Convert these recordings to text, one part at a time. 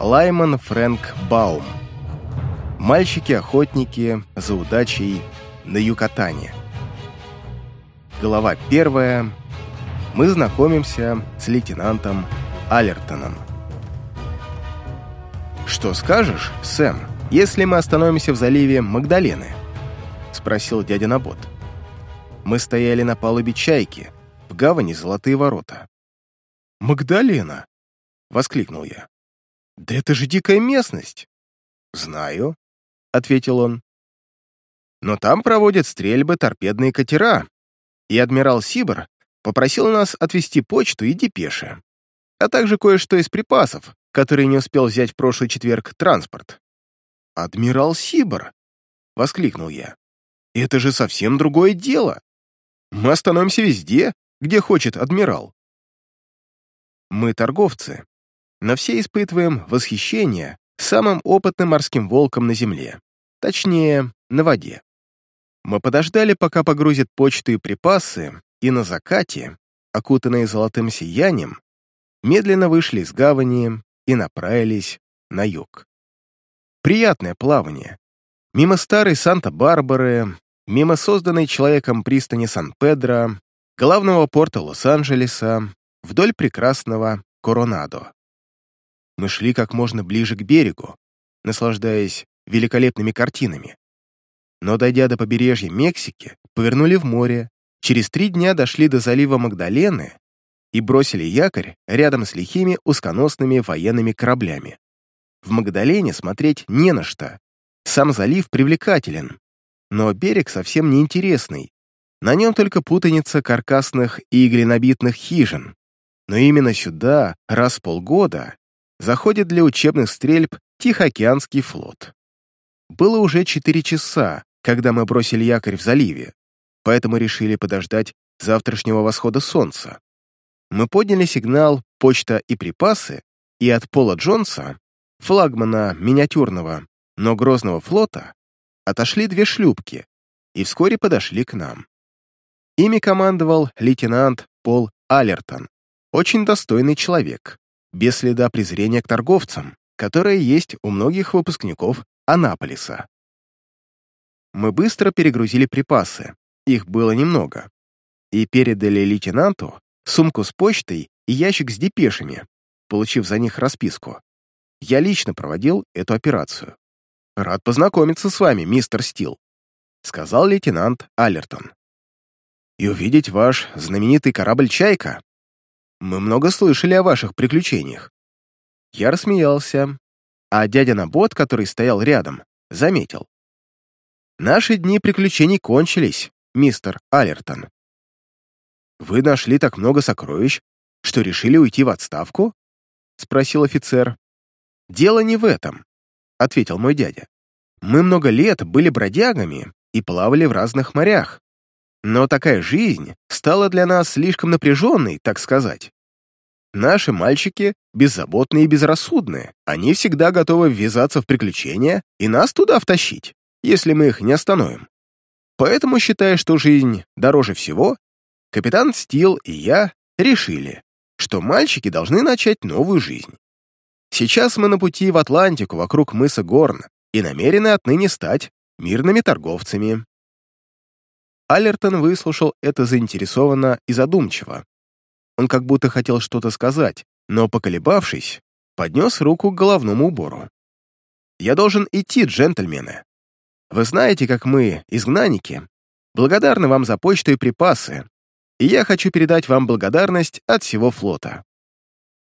Лайман Фрэнк Баум. Мальчики-охотники за удачей на Юкатане. Глава первая. Мы знакомимся с лейтенантом Алертоном. «Что скажешь, Сэм, если мы остановимся в заливе Магдалены?» — спросил дядя Набот. Мы стояли на палубе «Чайки», в гавани Золотые ворота. «Магдалена!» — воскликнул я. «Да это же дикая местность!» «Знаю», — ответил он. «Но там проводят стрельбы торпедные катера, и адмирал Сибор попросил нас отвезти почту и депеши, а также кое-что из припасов, которые не успел взять в прошлый четверг транспорт». «Адмирал Сибор!» — воскликнул я. «Это же совсем другое дело! Мы остановимся везде, где хочет адмирал». Мы торговцы, но все испытываем восхищение самым опытным морским волком на земле, точнее, на воде. Мы подождали, пока погрузят почту и припасы, и на закате, окутанные золотым сиянием, медленно вышли из гавани и направились на юг. Приятное плавание. Мимо старой Санта-Барбары, мимо созданной человеком пристани Сан-Педро, главного порта Лос-Анджелеса, вдоль прекрасного Коронадо. Мы шли как можно ближе к берегу, наслаждаясь великолепными картинами. Но, дойдя до побережья Мексики, повернули в море, через три дня дошли до залива Магдалены и бросили якорь рядом с лихими узконосными военными кораблями. В Магдалене смотреть не на что. Сам залив привлекателен, но берег совсем неинтересный. На нем только путаница каркасных и глинобитных хижин. Но именно сюда раз в полгода заходит для учебных стрельб Тихоокеанский флот. Было уже 4 часа, когда мы бросили якорь в заливе, поэтому решили подождать завтрашнего восхода солнца. Мы подняли сигнал «Почта и припасы», и от Пола Джонса, флагмана миниатюрного, но грозного флота, отошли две шлюпки и вскоре подошли к нам. Ими командовал лейтенант Пол Алертон, очень достойный человек, без следа презрения к торговцам, которое есть у многих выпускников Анаполиса. Мы быстро перегрузили припасы, их было немного, и передали лейтенанту сумку с почтой и ящик с депешами, получив за них расписку. Я лично проводил эту операцию. «Рад познакомиться с вами, мистер Стил», — сказал лейтенант Аллертон. «И увидеть ваш знаменитый корабль «Чайка». Мы много слышали о ваших приключениях». Я рассмеялся, а дядя Набот, который стоял рядом, заметил. «Наши дни приключений кончились, мистер Аллертон. Вы нашли так много сокровищ, что решили уйти в отставку?» — спросил офицер. «Дело не в этом», — ответил мой дядя. «Мы много лет были бродягами и плавали в разных морях. Но такая жизнь стала для нас слишком напряженной, так сказать. Наши мальчики беззаботные и безрассудные. Они всегда готовы ввязаться в приключения и нас туда втащить, если мы их не остановим. Поэтому, считая, что жизнь дороже всего, капитан Стил и я решили, что мальчики должны начать новую жизнь. Сейчас мы на пути в Атлантику вокруг мыса Горн и намерены отныне стать мирными торговцами. Аллертон выслушал это заинтересованно и задумчиво. Он как будто хотел что-то сказать, но, поколебавшись, поднес руку к головному убору. «Я должен идти, джентльмены. Вы знаете, как мы, изгнанники, благодарны вам за почту и припасы, и я хочу передать вам благодарность от всего флота».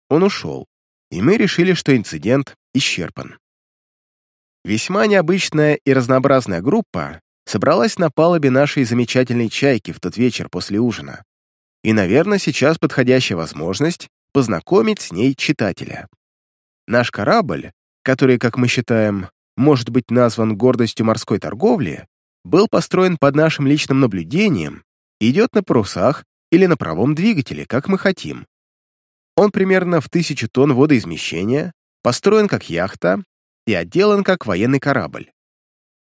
Он ушел, и мы решили, что инцидент исчерпан. Весьма необычная и разнообразная группа собралась на палубе нашей замечательной чайки в тот вечер после ужина. И, наверное, сейчас подходящая возможность познакомить с ней читателя. Наш корабль, который, как мы считаем, может быть назван гордостью морской торговли, был построен под нашим личным наблюдением идет на парусах или на правом двигателе, как мы хотим. Он примерно в тысячу тонн водоизмещения, построен как яхта и отделан как военный корабль.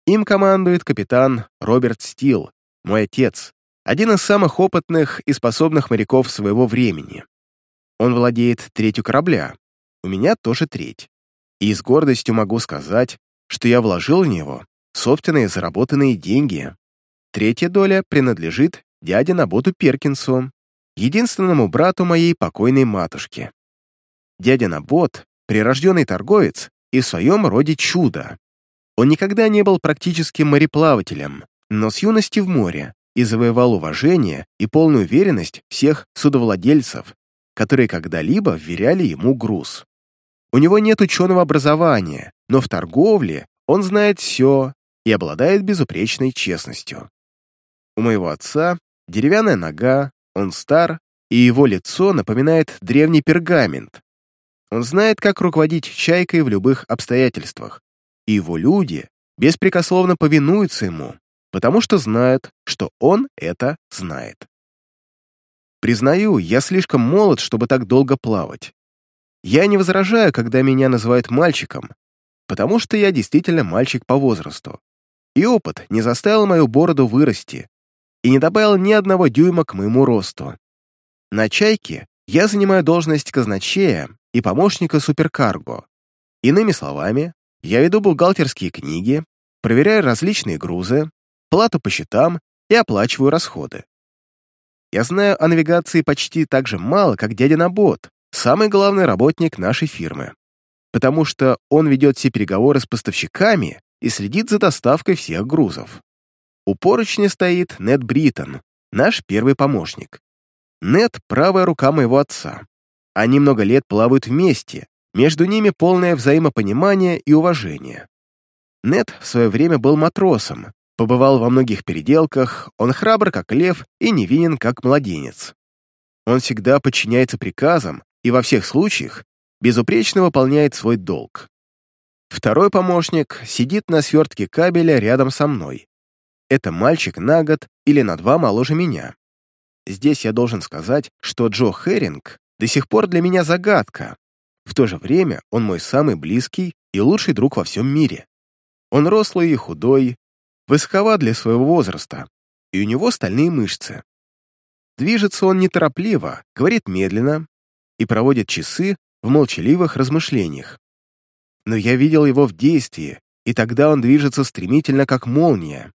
Им командует капитан Роберт Стил, мой отец, один из самых опытных и способных моряков своего времени. Он владеет третью корабля, у меня тоже треть. И с гордостью могу сказать, что я вложил в него собственные заработанные деньги. Третья доля принадлежит дяде Наботу Перкинсу, единственному брату моей покойной матушки. Дядя Набот — прирожденный торговец и в своем роде чудо. Он никогда не был практическим мореплавателем, но с юности в море и завоевал уважение и полную уверенность всех судовладельцев, которые когда-либо вверяли ему груз. У него нет ученого образования, но в торговле он знает все и обладает безупречной честностью. У моего отца деревянная нога, он стар, и его лицо напоминает древний пергамент. Он знает, как руководить чайкой в любых обстоятельствах, и его люди беспрекословно повинуются ему, потому что знают, что он это знает. Признаю, я слишком молод, чтобы так долго плавать. Я не возражаю, когда меня называют мальчиком, потому что я действительно мальчик по возрасту. И опыт не заставил мою бороду вырасти и не добавил ни одного дюйма к моему росту. На «Чайке» я занимаю должность казначея и помощника суперкарго. Иными словами, я веду бухгалтерские книги, проверяю различные грузы, плату по счетам и оплачиваю расходы. Я знаю о навигации почти так же мало, как дядя Набот, самый главный работник нашей фирмы, потому что он ведет все переговоры с поставщиками и следит за доставкой всех грузов. У поручня стоит Нед Бриттон, наш первый помощник. Нед — правая рука моего отца. Они много лет плавают вместе, между ними полное взаимопонимание и уважение. Нед в свое время был матросом, Побывал во многих переделках, он храбр, как лев, и невинен, как младенец. Он всегда подчиняется приказам и во всех случаях безупречно выполняет свой долг. Второй помощник сидит на свертке кабеля рядом со мной. Это мальчик на год или на два моложе меня. Здесь я должен сказать, что Джо Херинг до сих пор для меня загадка. В то же время он мой самый близкий и лучший друг во всем мире. Он рослый и худой, высоковат для своего возраста, и у него стальные мышцы. Движется он неторопливо, говорит медленно и проводит часы в молчаливых размышлениях. Но я видел его в действии, и тогда он движется стремительно, как молния,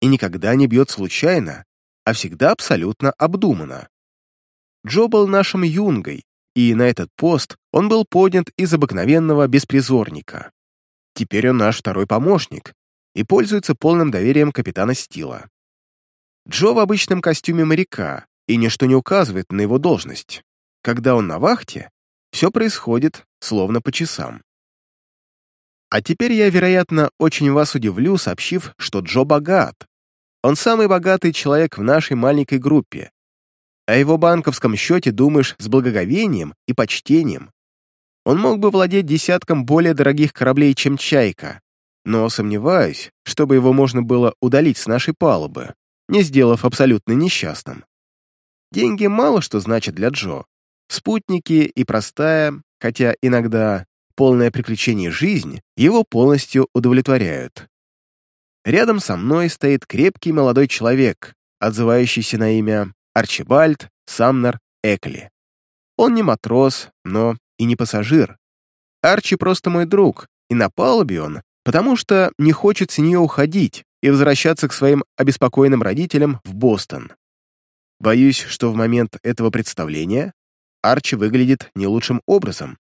и никогда не бьет случайно, а всегда абсолютно обдуманно. Джо был нашим юнгой, и на этот пост он был поднят из обыкновенного беспризорника. Теперь он наш второй помощник, и пользуется полным доверием капитана Стила. Джо в обычном костюме моряка, и ничто не указывает на его должность. Когда он на вахте, все происходит словно по часам. А теперь я, вероятно, очень вас удивлю, сообщив, что Джо богат. Он самый богатый человек в нашей маленькой группе. О его банковском счете думаешь с благоговением и почтением. Он мог бы владеть десятком более дорогих кораблей, чем «Чайка», но сомневаюсь, чтобы его можно было удалить с нашей палубы, не сделав абсолютно несчастным. Деньги мало что значат для Джо. Спутники и простая, хотя иногда полное приключение жизнь его полностью удовлетворяют. Рядом со мной стоит крепкий молодой человек, отзывающийся на имя Арчибальд Самнер Экли. Он не матрос, но и не пассажир. Арчи просто мой друг, и на палубе он потому что не хочет с нее уходить и возвращаться к своим обеспокоенным родителям в Бостон. Боюсь, что в момент этого представления Арчи выглядит не лучшим образом.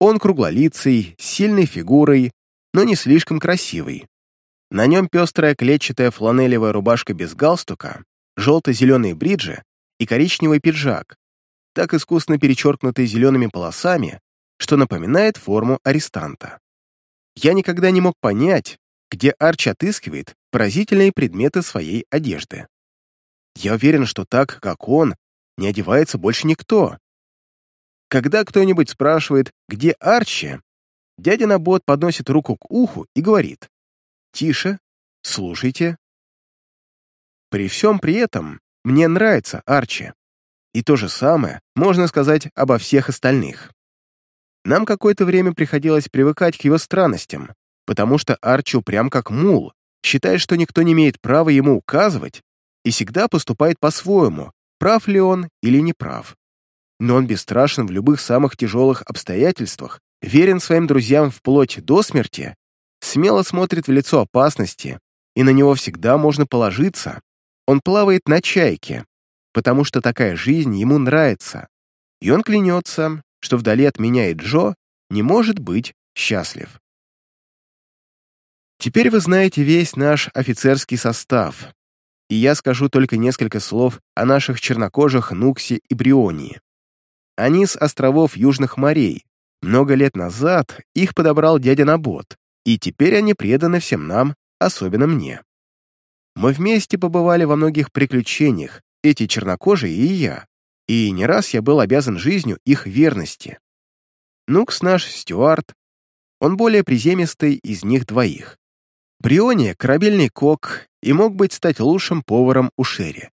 Он круглолицый, с сильной фигурой, но не слишком красивый. На нем пестрая клетчатая фланелевая рубашка без галстука, желто-зеленые бриджи и коричневый пиджак, так искусно перечеркнутый зелеными полосами, что напоминает форму арестанта. Я никогда не мог понять, где Арч отыскивает поразительные предметы своей одежды. Я уверен, что так, как он, не одевается больше никто. Когда кто-нибудь спрашивает, где Арчи, дядя Набот подносит руку к уху и говорит «Тише, слушайте». При всем при этом мне нравится Арчи. И то же самое можно сказать обо всех остальных. Нам какое-то время приходилось привыкать к его странностям, потому что Арчи упрям как мул, считает, что никто не имеет права ему указывать и всегда поступает по-своему, прав ли он или не прав. Но он бесстрашен в любых самых тяжелых обстоятельствах верен своим друзьям вплоть до смерти, смело смотрит в лицо опасности, и на него всегда можно положиться. Он плавает на чайке, потому что такая жизнь ему нравится, и он клянется, что вдали от меня и Джо не может быть счастлив. Теперь вы знаете весь наш офицерский состав, и я скажу только несколько слов о наших чернокожих Нуксе и Брионии. Они с островов Южных морей. Много лет назад их подобрал дядя Набот, и теперь они преданы всем нам, особенно мне. Мы вместе побывали во многих приключениях, эти чернокожие и я, и не раз я был обязан жизнью их верности. Нукс наш Стюарт, он более приземистый из них двоих. Брионе — корабельный кок и мог быть стать лучшим поваром у Шерри.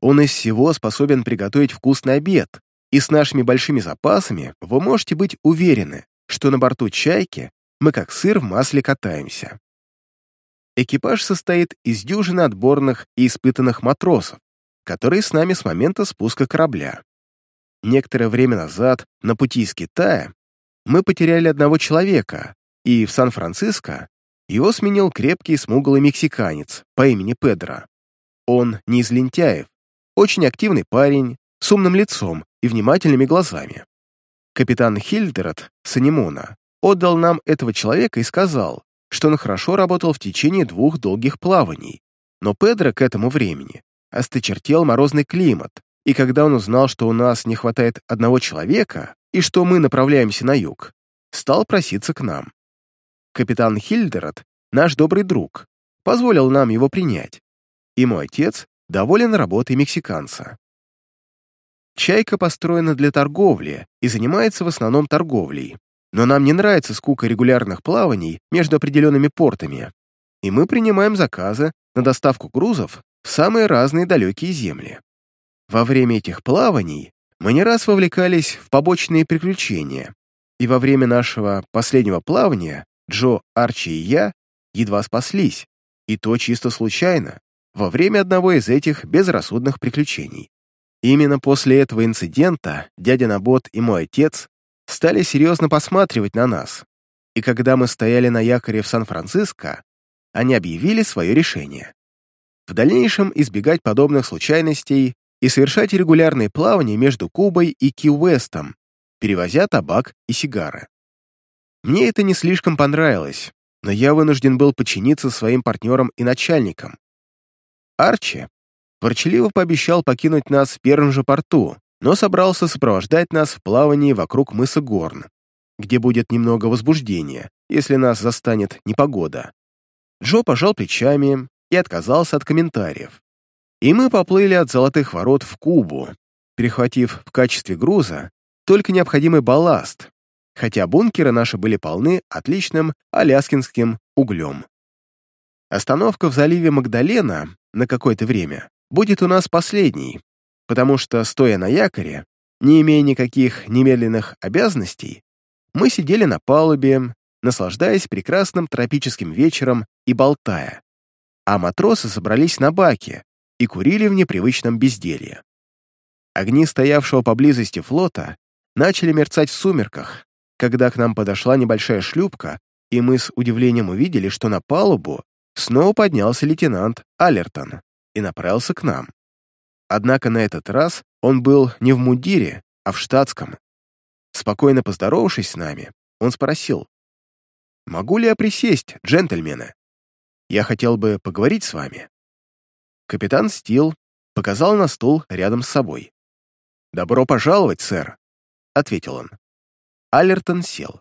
Он из всего способен приготовить вкусный обед, и с нашими большими запасами вы можете быть уверены, что на борту «Чайки» мы как сыр в масле катаемся. Экипаж состоит из дюжины отборных и испытанных матросов, которые с нами с момента спуска корабля. Некоторое время назад на пути из Китая мы потеряли одного человека, и в Сан-Франциско его сменил крепкий смуглый мексиканец по имени Педро. Он не из лентяев, очень активный парень, с умным лицом и внимательными глазами. Капитан Хильдерат Санимона отдал нам этого человека и сказал, что он хорошо работал в течение двух долгих плаваний, но Педро к этому времени осточертел морозный климат, и когда он узнал, что у нас не хватает одного человека и что мы направляемся на юг, стал проситься к нам. Капитан Хильдерат, наш добрый друг, позволил нам его принять, и мой отец доволен работой мексиканца. Чайка построена для торговли и занимается в основном торговлей, но нам не нравится скука регулярных плаваний между определенными портами, и мы принимаем заказы на доставку грузов в самые разные далекие земли. Во время этих плаваний мы не раз вовлекались в побочные приключения, и во время нашего последнего плавания Джо, Арчи и я едва спаслись, и то чисто случайно, во время одного из этих безрассудных приключений. Именно после этого инцидента дядя Набот и мой отец стали серьезно посматривать на нас, и когда мы стояли на якоре в Сан-Франциско, они объявили свое решение. В дальнейшем избегать подобных случайностей и совершать регулярные плавания между Кубой и Ки-Уэстом, перевозя табак и сигары. Мне это не слишком понравилось, но я вынужден был подчиниться своим партнерам и начальникам. Арчи ворчаливо пообещал покинуть нас в первом же порту, но собрался сопровождать нас в плавании вокруг мыса Горн, где будет немного возбуждения, если нас застанет непогода. Джо пожал плечами и отказался от комментариев. И мы поплыли от Золотых ворот в Кубу, перехватив в качестве груза только необходимый балласт, хотя бункеры наши были полны отличным аляскинским углем. Остановка в заливе Магдалена на какое-то время будет у нас последней, потому что, стоя на якоре, не имея никаких немедленных обязанностей, мы сидели на палубе, наслаждаясь прекрасным тропическим вечером и болтая, а матросы собрались на баке и курили в непривычном безделье. Огни стоявшего поблизости флота начали мерцать в сумерках, когда к нам подошла небольшая шлюпка, и мы с удивлением увидели, что на палубу снова поднялся лейтенант Аллертон и направился к нам. Однако на этот раз он был не в мундире, а в штатском. Спокойно поздоровавшись с нами, он спросил, «Могу ли я присесть, джентльмены? Я хотел бы поговорить с вами». Капитан Стил показал на стул рядом с собой. «Добро пожаловать, сэр», — ответил он. Аллертон сел.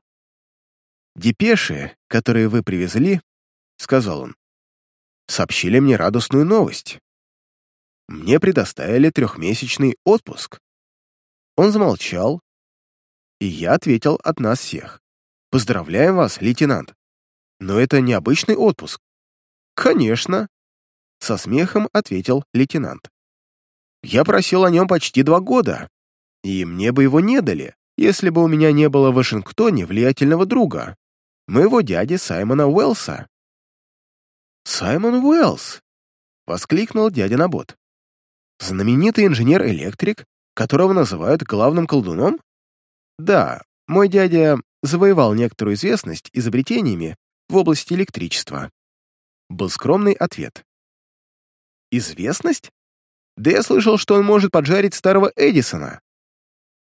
«Депеши, которые вы привезли, — сказал он, — сообщили мне радостную новость мне предоставили трехмесячный отпуск. Он замолчал, и я ответил от нас всех. «Поздравляем вас, лейтенант. Но это необычный отпуск». «Конечно», — со смехом ответил лейтенант. «Я просил о нем почти два года, и мне бы его не дали, если бы у меня не было в Вашингтоне влиятельного друга, моего дяди Саймона Уэллса». «Саймон Уэллс!» — воскликнул дядя Набот. Знаменитый инженер-электрик, которого называют главным колдуном? Да, мой дядя завоевал некоторую известность изобретениями в области электричества. Был скромный ответ. «Известность? Да я слышал, что он может поджарить старого Эдисона»,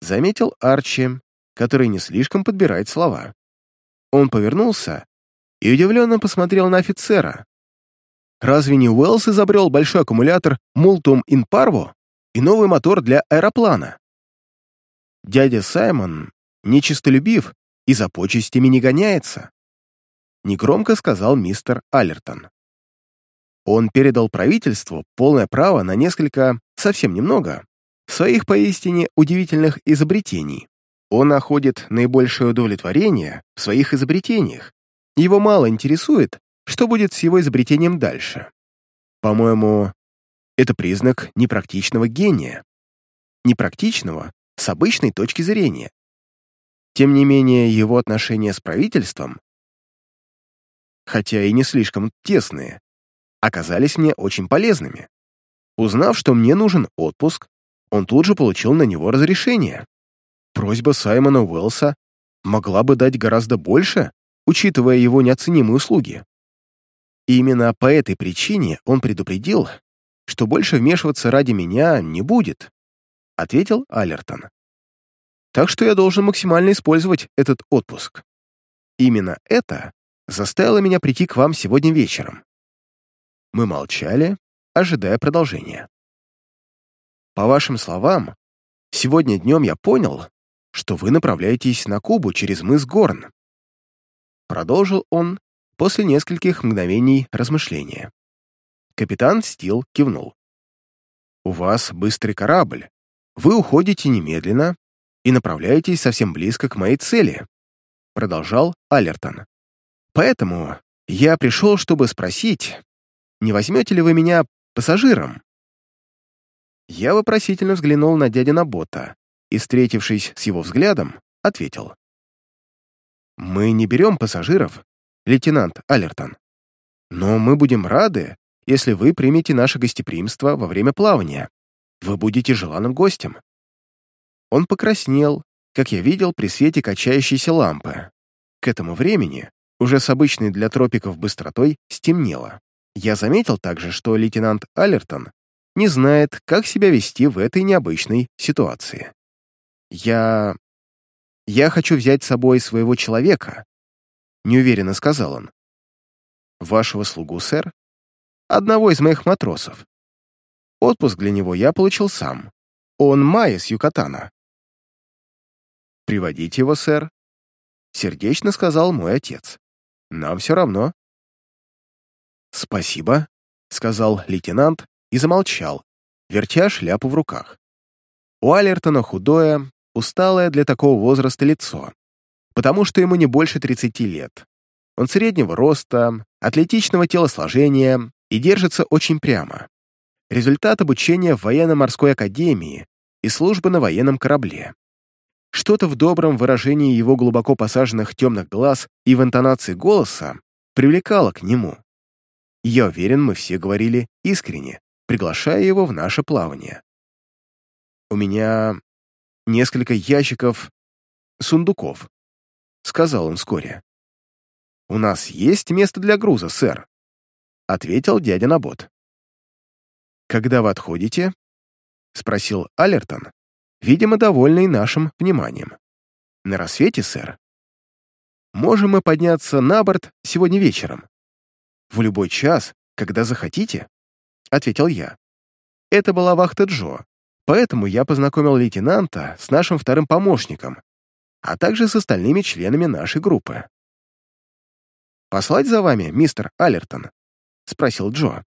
заметил Арчи, который не слишком подбирает слова. Он повернулся и удивленно посмотрел на офицера. Разве не Уэллс изобрел большой аккумулятор Multum in Parvo и новый мотор для аэроплана? Дядя Саймон нечистолюбив и за почестями не гоняется, негромко сказал мистер Аллертон. Он передал правительству полное право на несколько, совсем немного, своих поистине удивительных изобретений. Он находит наибольшее удовлетворение в своих изобретениях. Его мало интересует, что будет с его изобретением дальше. По-моему, это признак непрактичного гения. Непрактичного с обычной точки зрения. Тем не менее, его отношения с правительством, хотя и не слишком тесные, оказались мне очень полезными. Узнав, что мне нужен отпуск, он тут же получил на него разрешение. Просьба Саймона Уэллса могла бы дать гораздо больше, учитывая его неоценимые услуги. И именно по этой причине он предупредил, что больше вмешиваться ради меня не будет, ответил Алертон. Так что я должен максимально использовать этот отпуск. Именно это заставило меня прийти к вам сегодня вечером. Мы молчали, ожидая продолжения. По вашим словам, сегодня днем я понял, что вы направляетесь на Кубу через мыс Горн. Продолжил он после нескольких мгновений размышления. Капитан Стил кивнул. «У вас быстрый корабль. Вы уходите немедленно и направляетесь совсем близко к моей цели», продолжал Алертон. «Поэтому я пришел, чтобы спросить, не возьмете ли вы меня пассажиром?» Я вопросительно взглянул на дядина Бота, и, встретившись с его взглядом, ответил. «Мы не берем пассажиров, лейтенант Алертон. Но мы будем рады, если вы примете наше гостеприимство во время плавания. Вы будете желанным гостем». Он покраснел, как я видел при свете качающейся лампы. К этому времени, уже с обычной для тропиков быстротой, стемнело. Я заметил также, что лейтенант Алертон не знает, как себя вести в этой необычной ситуации. «Я... я хочу взять с собой своего человека», — неуверенно сказал он. «Вашего слугу, сэр? Одного из моих матросов. Отпуск для него я получил сам. Он Майя с Юкатана». «Приводите его, сэр», — сердечно сказал мой отец. «Нам все равно». «Спасибо», — сказал лейтенант и замолчал, вертя шляпу в руках. У Алертона худое, усталое для такого возраста лицо, потому что ему не больше 30 лет. Он среднего роста, атлетичного телосложения и держится очень прямо. Результат обучения в военно-морской академии и службы на военном корабле. Что-то в добром выражении его глубоко посаженных темных глаз и в интонации голоса привлекало к нему. Я уверен, мы все говорили искренне, приглашая его в наше плавание. У меня несколько ящиков сундуков», — сказал он вскоре. «У нас есть место для груза, сэр», — ответил дядя Набот. «Когда вы отходите?» — спросил Алертон, видимо, довольный нашим вниманием. «На рассвете, сэр?» «Можем мы подняться на борт сегодня вечером?» «В любой час, когда захотите», — ответил я. Это была вахта Джо, Поэтому я познакомил лейтенанта с нашим вторым помощником, а также с остальными членами нашей группы. «Послать за вами, мистер Аллертон?» — спросил Джо.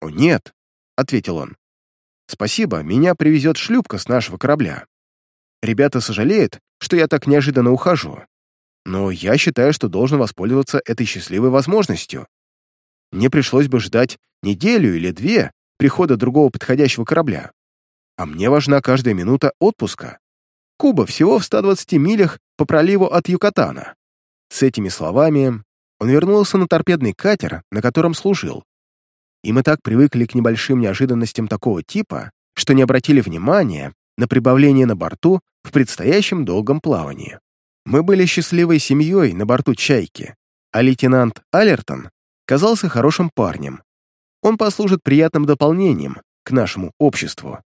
«О, нет», — ответил он. «Спасибо, меня привезет шлюпка с нашего корабля. Ребята сожалеют, что я так неожиданно ухожу, но я считаю, что должен воспользоваться этой счастливой возможностью. Мне пришлось бы ждать неделю или две прихода другого подходящего корабля а мне важна каждая минута отпуска. Куба всего в 120 милях по проливу от Юкатана. С этими словами он вернулся на торпедный катер, на котором служил. И мы так привыкли к небольшим неожиданностям такого типа, что не обратили внимания на прибавление на борту в предстоящем долгом плавании. Мы были счастливой семьей на борту «Чайки», а лейтенант Алертон казался хорошим парнем. Он послужит приятным дополнением к нашему обществу.